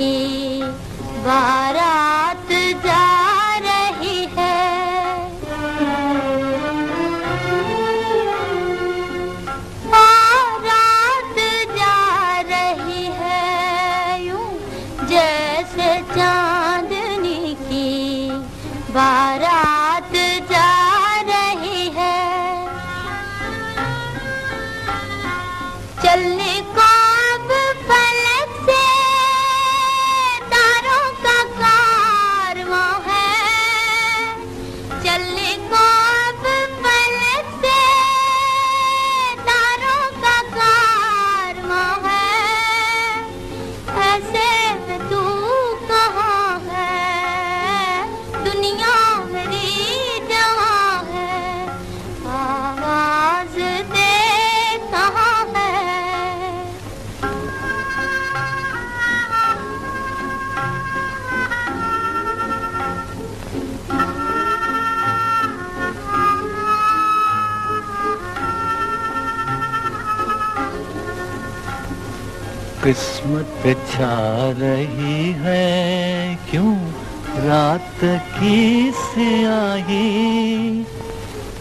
کی بارات جا رہی ہے۔ بارات جا رہی ہے یوں جیسے چاندنی کی۔ قسمت پہ چھا رہی ہے؟ کیوں رات کی سیاہی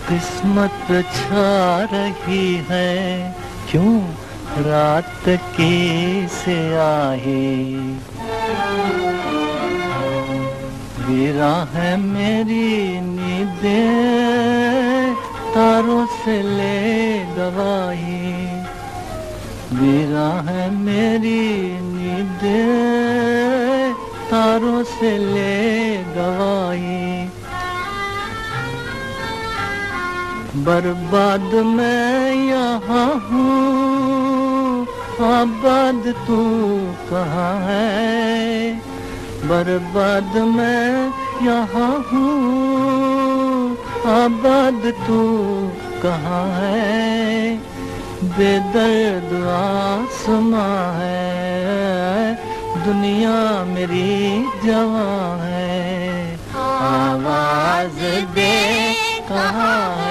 قسمت پہ چھا رہی ہے؟ کیوں رات کی سیاہی؟ ویرا ہے میری نیندیں، تاروں سے لے گواہی۔ میرا ہے میری نیند، تاروں سے لے گواہی۔ برباد میں یہاں ہوں، آباد تو کہاں ہے؟ برباد میں یہاں ہوں، آباد تو کہاں ہے؟ بے درد آسماں ہے دنیا میری جوان ہے۔ آواز دے کہاں ہے